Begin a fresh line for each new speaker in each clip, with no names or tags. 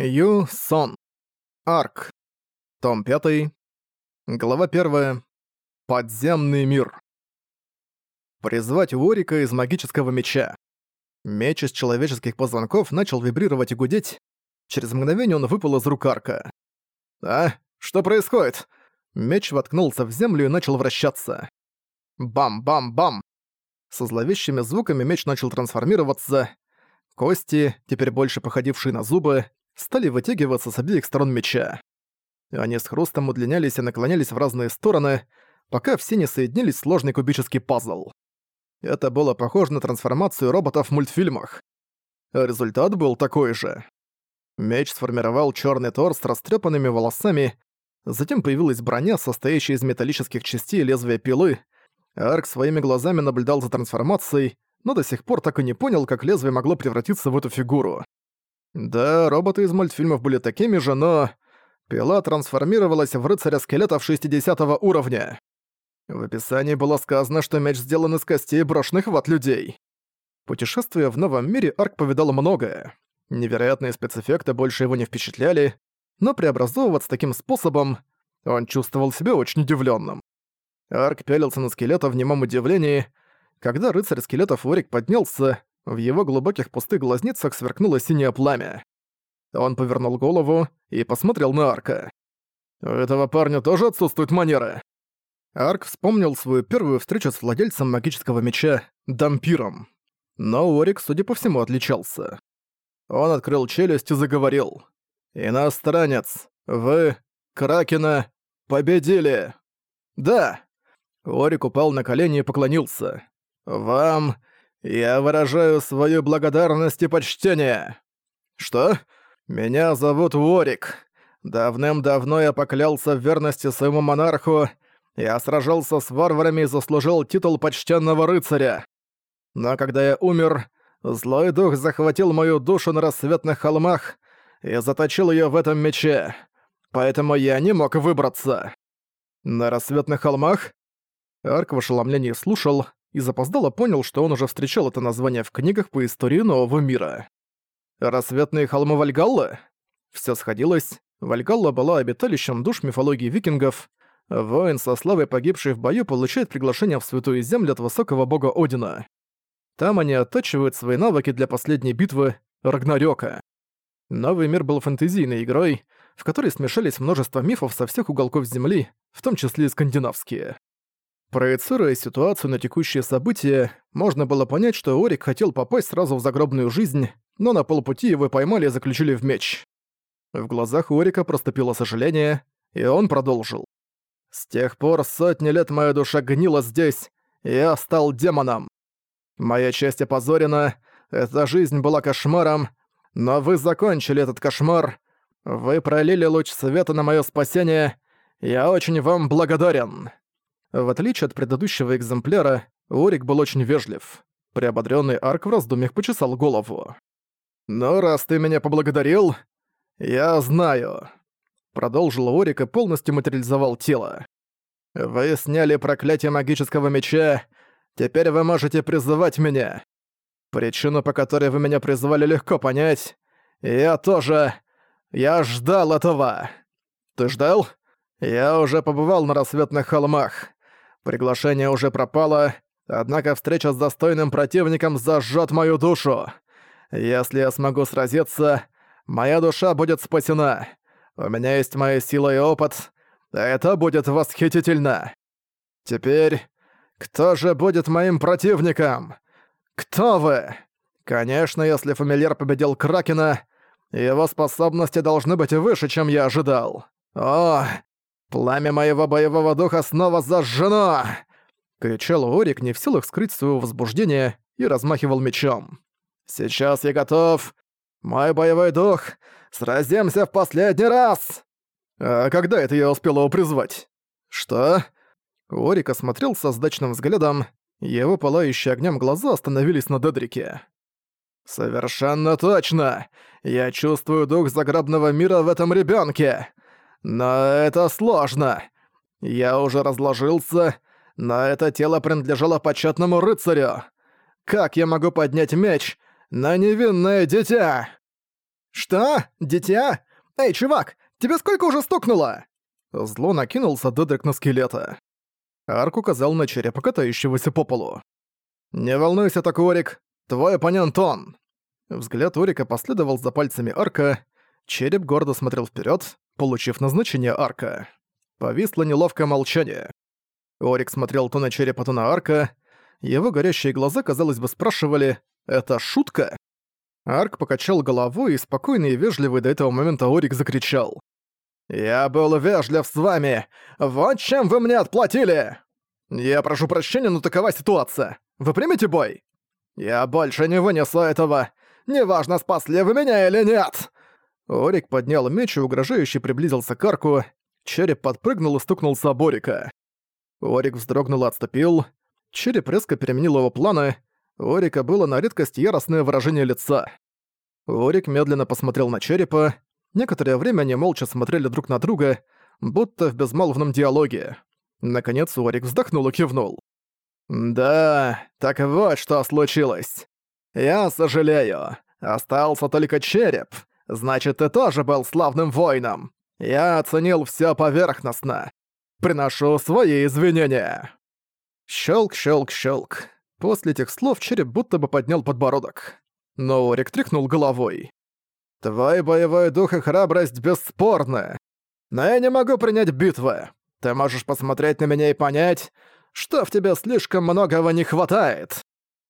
Ю Сон. Арк. Том 5. Глава 1. Подземный мир. Призвать Уорика из магического меча. Меч из человеческих позвонков начал вибрировать и гудеть. Через мгновение он выпал из рук Арка. «А? Что происходит?» Меч воткнулся в землю и начал вращаться. Бам-бам-бам! Со зловещими звуками меч начал трансформироваться. Кости, теперь больше походившие на зубы, стали вытягиваться с обеих сторон меча. Они с хрустом удлинялись и наклонялись в разные стороны, пока все не соединились в сложный кубический пазл. Это было похоже на трансформацию роботов в мультфильмах. Результат был такой же. Меч сформировал черный торс с растрепанными волосами, затем появилась броня, состоящая из металлических частей лезвия пилы. Арк своими глазами наблюдал за трансформацией, но до сих пор так и не понял, как лезвие могло превратиться в эту фигуру. Да, роботы из мультфильмов были такими же, но... Пила трансформировалась в рыцаря скелетов 60 уровня. В описании было сказано, что меч сделан из костей брошенных в ад людей. Путешествуя в новом мире, Арк повидал многое. Невероятные спецэффекты больше его не впечатляли, но преобразовываться таким способом он чувствовал себя очень удивленным. Арк пялился на скелета в немом удивлении. Когда рыцарь скелетов Орик поднялся, в его глубоких пустых глазницах сверкнуло синее пламя. Он повернул голову и посмотрел на Арка. «У этого парня тоже отсутствуют манеры». Арк вспомнил свою первую встречу с владельцем магического меча Дампиром. Но Орик, судя по всему, отличался. Он открыл челюсть и заговорил. «Иностранец, вы, Кракена, победили!» «Да!» Орик упал на колени и поклонился. «Вам я выражаю свою благодарность и почтение. Что? Меня зовут Уорик. Давным-давно я поклялся в верности своему монарху, я сражался с варварами и заслужил титул почтенного рыцаря. Но когда я умер, злой дух захватил мою душу на рассветных холмах и заточил ее в этом мече. Поэтому я не мог выбраться. На рассветных холмах? Арк в ошеломлении слушал, и запоздало понял, что он уже встречал это название в книгах по истории нового мира. «Рассветные холмы Вальгаллы?» Всё сходилось. Вальгалла была обиталищем душ мифологии викингов. Воин со славой погибший в бою получает приглашение в Святую Землю от высокого бога Одина. Там они оттачивают свои навыки для последней битвы Рагнарёка. Новый мир был фэнтезийной игрой, в которой смешались множество мифов со всех уголков Земли, в том числе и скандинавские. Проецируя ситуацию на текущие события, можно было понять, что Орик хотел попасть сразу в загробную жизнь, но на полпути его поймали и заключили в меч. В глазах Орика проступило сожаление, и он продолжил. «С тех пор сотни лет моя душа гнила здесь, и я стал демоном. Моя честь опозорена, эта жизнь была кошмаром, но вы закончили этот кошмар, вы пролили луч света на моё спасение, я очень вам благодарен». В отличие от предыдущего экземпляра, Орик был очень вежлив. Приободрённый Арк в раздумьях почесал голову. «Ну, раз ты меня поблагодарил, я знаю», — продолжил Орик и полностью материализовал тело. «Вы сняли проклятие магического меча, теперь вы можете призывать меня. Причину, по которой вы меня призвали, легко понять. Я тоже... Я ждал этого. Ты ждал? Я уже побывал на рассветных холмах. Приглашение уже пропало, однако встреча с достойным противником зажжет мою душу. Если я смогу сразиться, моя душа будет спасена. У меня есть моя сила и опыт. Это будет восхитительно. Теперь, кто же будет моим противником? Кто вы? Конечно, если фамильяр победил Кракена, его способности должны быть выше, чем я ожидал. О, «Пламя моего боевого духа снова зажжено!» Кричал Орик, не в силах скрыть своего возбуждения, и размахивал мечом. «Сейчас я готов! Мой боевой дух! Сразимся в последний раз!» «А когда это я успел его призвать?» «Что?» Орик осмотрел со сдачным взглядом, его пылающие огнем глаза остановились на Дедрике. «Совершенно точно! Я чувствую дух загробного мира в этом ребёнке! Но это сложно. Я уже разложился, но это тело принадлежало почетному рыцарю. Как я могу поднять меч на невинное дитя? «Что? Дитя? Эй, чувак, тебе сколько уже стукнуло?» Зло накинулся Дедрик на скелета. Арк указал на черепа, катающегося по полу. «Не волнуйся так, Орик. Твой оппонент он!» Взгляд Орика последовал за пальцами Арка. Череп гордо смотрел вперед, получив назначение Арка. Повисло неловкое молчание. Орик смотрел то на черепа, то на Арка. Его горящие глаза, казалось бы, спрашивали «Это шутка?». Арк покачал головой, и спокойный и вежливый до этого момента Орик закричал. «Я был вежлив с вами! Вот чем вы мне отплатили! Я прошу прощения, но такова ситуация. Вы примете бой? Я больше не вынесу этого. Неважно, спасли вы меня или нет!» Орик поднял меч и угрожающе приблизился к арку. Череп подпрыгнул и стукнулся об Орика. Орик вздрогнул и отступил. Череп резко переменил его планы. У Орика было на редкость яростное выражение лица. Орик медленно посмотрел на черепа. Некоторое время они молча смотрели друг на друга, будто в безмолвном диалоге. Наконец Орик вздохнул и кивнул. «Да, так вот что случилось. Я сожалею. Остался только череп. Значит, ты тоже был славным воином. Я оценил всё поверхностно. Приношу свои извинения». Щелк, щелк, щелк. После этих слов череп будто бы поднял подбородок. Но Орик тряхнул головой. «Твой боевой дух и храбрость бесспорны. Но я не могу принять битвы. Ты можешь посмотреть на меня и понять, что в тебе слишком многого не хватает.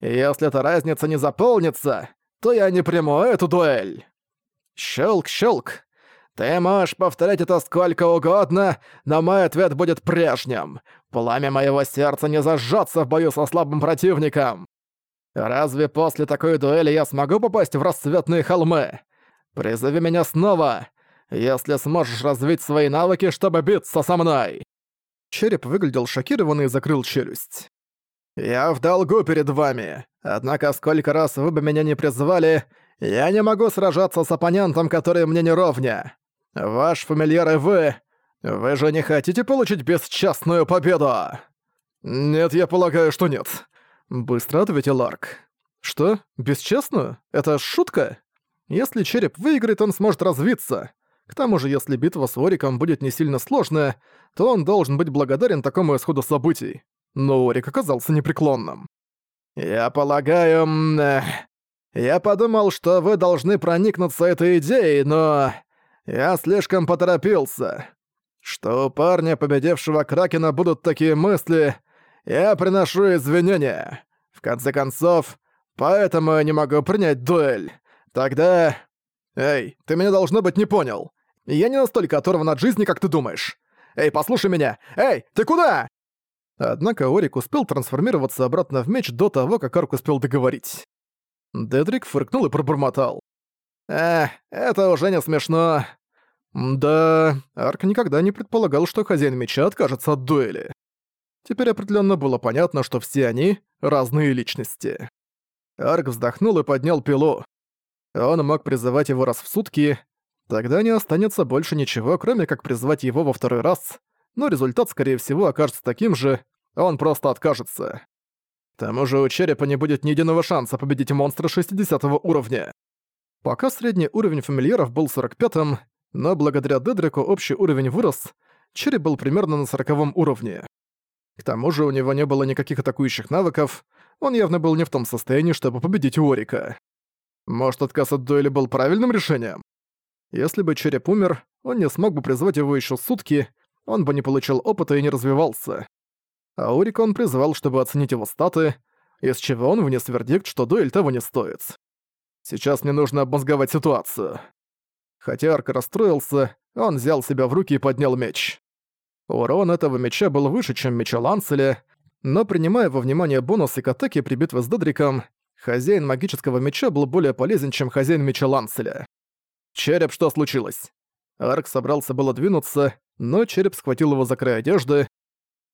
И если эта разница не заполнится, то я не приму эту дуэль». Щелк-щелк. Ты можешь повторять это сколько угодно, но мой ответ будет прежним. Пламя моего сердца не зажжется в бою со слабым противником. Разве после такой дуэли я смогу попасть в расцветные холмы? Призови меня снова, если сможешь развить свои навыки, чтобы биться со мной. Череп выглядел шокированный и закрыл челюсть. «Я в долгу перед вами. Однако сколько раз вы бы меня не призвали, я не могу сражаться с оппонентом, который мне не ровня. Ваш фамильяр и вы... Вы же не хотите получить бесчестную победу?» «Нет, я полагаю, что нет», — быстро ответил Арк. «Что? Бесчестную? Это шутка? Если череп выиграет, он сможет развиться. К тому же, если битва с Ориком будет не сильно сложная, то он должен быть благодарен такому исходу событий. Но Орик оказался непреклонным. «Я полагаю... Я подумал, что вы должны проникнуться этой идеей, но... Я слишком поторопился. Что у парня, победившего Кракена, будут такие мысли, я приношу извинения. В конце концов, поэтому я не могу принять дуэль. Тогда... Эй, ты меня, должно быть, не понял. Я не настолько оторван от жизни, как ты думаешь. Эй, послушай меня! Эй, ты куда?» Однако Орик успел трансформироваться обратно в меч до того, как Арк успел договорить. Дедрик фыркнул и пробормотал. «Эх, это уже не смешно». Да, Арк никогда не предполагал, что хозяин меча откажется от дуэли. Теперь определенно было понятно, что все они — разные личности. Арк вздохнул и поднял пилу. Он мог призывать его раз в сутки, тогда не останется больше ничего, кроме как призвать его во второй раз, но результат, скорее всего, окажется таким же, он просто откажется. К тому же у черепа не будет ни единого шанса победить монстра 60 уровня. Пока средний уровень фамильяров был 45-м, но благодаря Дедрику общий уровень вырос, череп был примерно на 40 уровне. К тому же у него не было никаких атакующих навыков, он явно был не в том состоянии, чтобы победить Уорика. Может, отказ от дуэли был правильным решением? Если бы череп умер, он не смог бы призвать его еще сутки, он бы не получил опыта и не развивался. А Урика он призвал, чтобы оценить его статы, из чего он внес вердикт, что дуэль того не стоит. Сейчас мне нужно обмозговать ситуацию. Хотя Арк расстроился, он взял себя в руки и поднял меч. Урон этого меча был выше, чем меча Ланцеля, но принимая во внимание бонусы к атаке при битве с Дедриком, хозяин магического меча был более полезен, чем хозяин меча Ланцеля. «Череп, что случилось?» Арк собрался было двинуться, но череп схватил его за край одежды.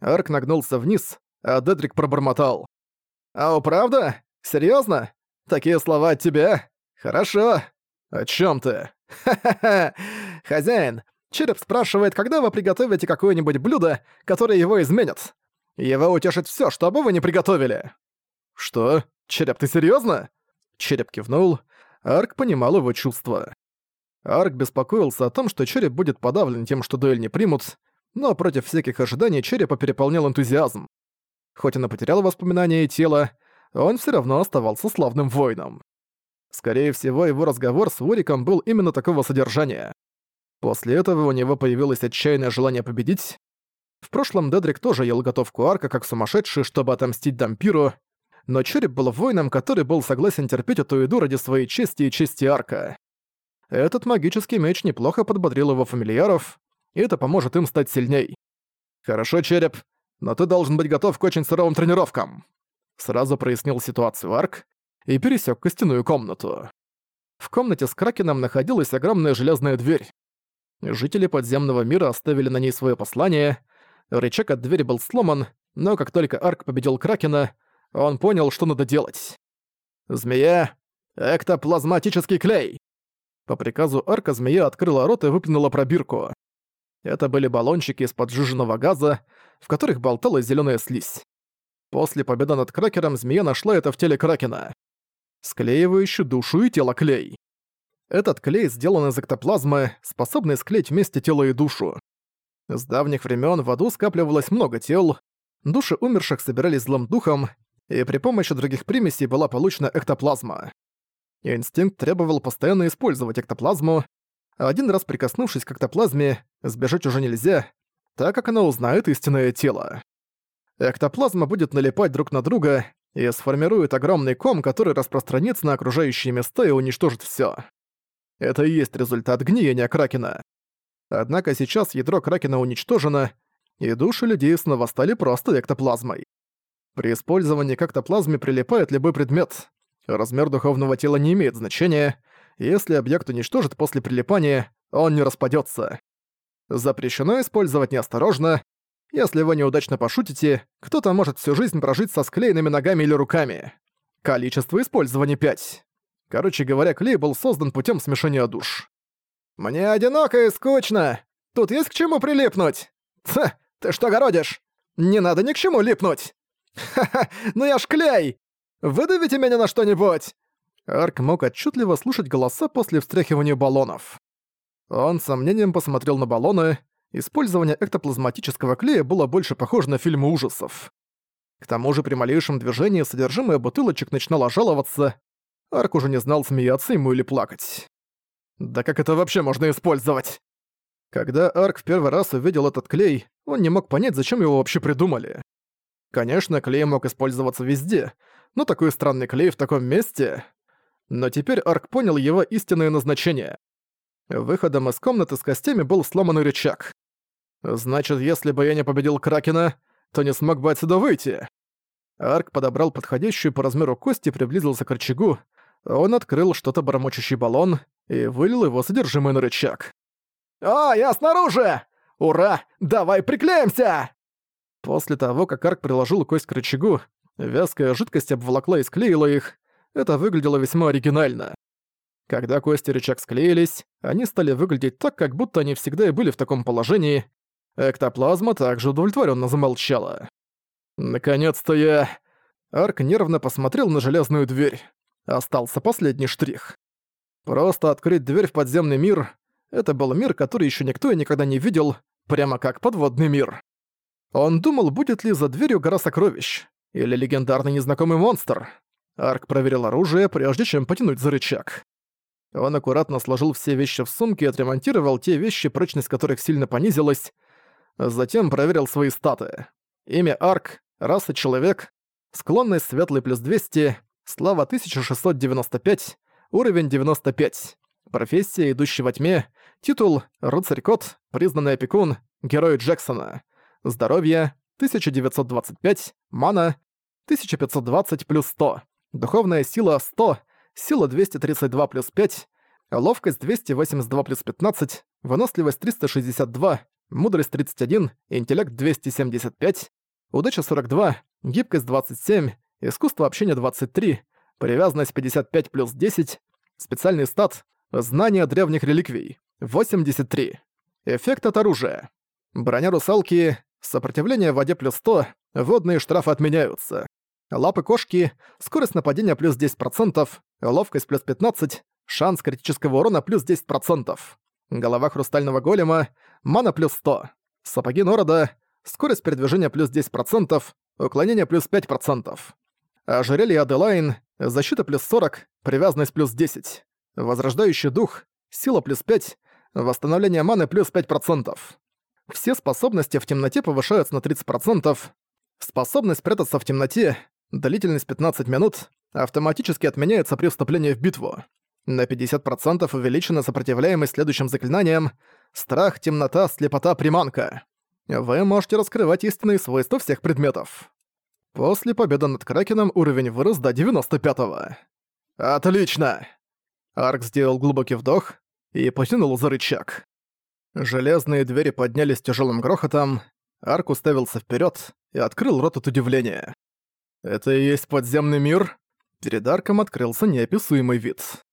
Арк нагнулся вниз, а Дедрик пробормотал. «Ау, правда? Серьезно? Такие слова от тебя? Хорошо. О чем ты? Ха-ха-ха. Хозяин, Череп спрашивает, когда вы приготовите какое-нибудь блюдо, которое его изменит. Его утешит все, что бы вы не приготовили. Что? Череп, ты серьезно? Череп кивнул. Арк понимал его чувства. Арк беспокоился о том, что череп будет подавлен тем, что дуэль не примут, но против всяких ожиданий черепа переполнял энтузиазм. Хоть он и потерял воспоминания и тело, он все равно оставался славным воином. Скорее всего, его разговор с Вориком был именно такого содержания. После этого у него появилось отчаянное желание победить. В прошлом Дедрик тоже ел готовку арка как сумасшедший, чтобы отомстить Дампиру, но Череп был воином, который был согласен терпеть эту еду ради своей чести и чести арка. Этот магический меч неплохо подбодрил его фамильяров, и это поможет им стать сильней. «Хорошо, Череп, но ты должен быть готов к очень суровым тренировкам», сразу прояснил ситуацию Арк и пересек костяную комнату. В комнате с Кракеном находилась огромная железная дверь. Жители подземного мира оставили на ней свое послание. Рычаг от двери был сломан, но как только Арк победил Кракена, он понял, что надо делать. «Змея! Эктоплазматический клей!» По приказу Арка змея открыла рот и выплюнула пробирку. Это были баллончики из поджиженного газа, в которых болталась зеленая слизь. После победы над Кракером змея нашла это в теле Кракена. Склеивающий душу и тело клей. Этот клей сделан из эктоплазмы, способный склеить вместе тело и душу. С давних времен в аду скапливалось много тел, души умерших собирались злым духом, и при помощи других примесей была получена эктоплазма. Инстинкт требовал постоянно использовать эктоплазму, один раз прикоснувшись к эктоплазме, сбежать уже нельзя, так как она узнает истинное тело. Эктоплазма будет налипать друг на друга и сформирует огромный ком, который распространится на окружающие места и уничтожит всё. Это и есть результат гниения Кракена. Однако сейчас ядро Кракена уничтожено, и души людей снова стали просто эктоплазмой. При использовании к эктоплазме прилипает любой предмет. Размер духовного тела не имеет значения. Если объект уничтожит после прилипания, он не распадется. Запрещено использовать неосторожно. Если вы неудачно пошутите, кто-то может всю жизнь прожить со склеенными ногами или руками. Количество использования 5. Короче говоря, клей был создан путем смешения душ. «Мне одиноко и скучно! Тут есть к чему прилипнуть!» «Ха, ты что городишь? Не надо ни к чему липнуть!» «Ха-ха, ну я ж клей! Выдавите меня на что-нибудь!» Арк мог отчетливо слушать голоса после встряхивания баллонов. Он с сомнением посмотрел на баллоны. Использование эктоплазматического клея было больше похоже на фильмы ужасов. К тому же при малейшем движении содержимое бутылочек начинало жаловаться. Арк уже не знал, смеяться ему или плакать. Да как это вообще можно использовать? Когда Арк в первый раз увидел этот клей, он не мог понять, зачем его вообще придумали. Конечно, клей мог использоваться везде, но такой странный клей в таком месте... Но теперь Арк понял его истинное назначение. Выходом из комнаты с костями был сломанный рычаг. Значит, если бы я не победил Кракена, то не смог бы отсюда выйти. Арк подобрал подходящую по размеру кость и приблизился к рычагу. Он открыл что-то бормочущий баллон и вылил его содержимое на рычаг. «А, я снаружи! Ура! Давай приклеимся!» После того, как Арк приложил кость к рычагу, вязкая жидкость обволокла и склеила их. Это выглядело весьма оригинально. Когда кости рычаг склеились, они стали выглядеть так, как будто они всегда и были в таком положении. Эктоплазма также удовлетворенно замолчала. «Наконец-то я...» Арк нервно посмотрел на железную дверь. Остался последний штрих. Просто открыть дверь в подземный мир — это был мир, который еще никто и никогда не видел, прямо как подводный мир. Он думал, будет ли за дверью гора сокровищ, или легендарный незнакомый монстр. Арк проверил оружие, прежде чем потянуть за рычаг. Он аккуратно сложил все вещи в сумке и отремонтировал те вещи, прочность которых сильно понизилась. Затем проверил свои статы. Имя Арк, раса человек, склонность светлый плюс 200, слава 1695, уровень 95, профессия идущий во тьме, титул рыцарь-кот, признанный опекун, герой Джексона, здоровье 1925, мана 1520 плюс 100, духовная сила 100, сила 232 плюс 5, ловкость 282 плюс 15, выносливость 362, мудрость 31, интеллект 275, удача 42, гибкость 27, искусство общения 23, привязанность 55 плюс 10, специальный стат, знание древних реликвий 83, эффект от оружия, броня русалки, сопротивление в воде плюс 100, водные штрафы отменяются. Лапы кошки, скорость нападения плюс 10%, ловкость плюс 15, Шанс критического урона плюс 10%. Голова хрустального голема, мана плюс 100. Сапоги Норода, скорость передвижения плюс 10%, уклонение плюс 5%. Ожерелье Аделайн, защита плюс 40, привязанность плюс 10. Возрождающий дух, сила плюс 5, восстановление маны плюс 5%. Все способности в темноте повышаются на 30%. Способность прятаться в темноте, длительность 15 минут, автоматически отменяется при вступлении в битву. На 50% увеличена сопротивляемость следующим заклинаниям «Страх, темнота, слепота, приманка». Вы можете раскрывать истинные свойства всех предметов. После победы над Кракеном уровень вырос до 95-го. «Отлично!» Арк сделал глубокий вдох и потянул за рычаг. Железные двери поднялись тяжелым грохотом, Арк уставился вперед и открыл рот от удивления. «Это и есть подземный мир?» Перед Арком открылся неописуемый вид.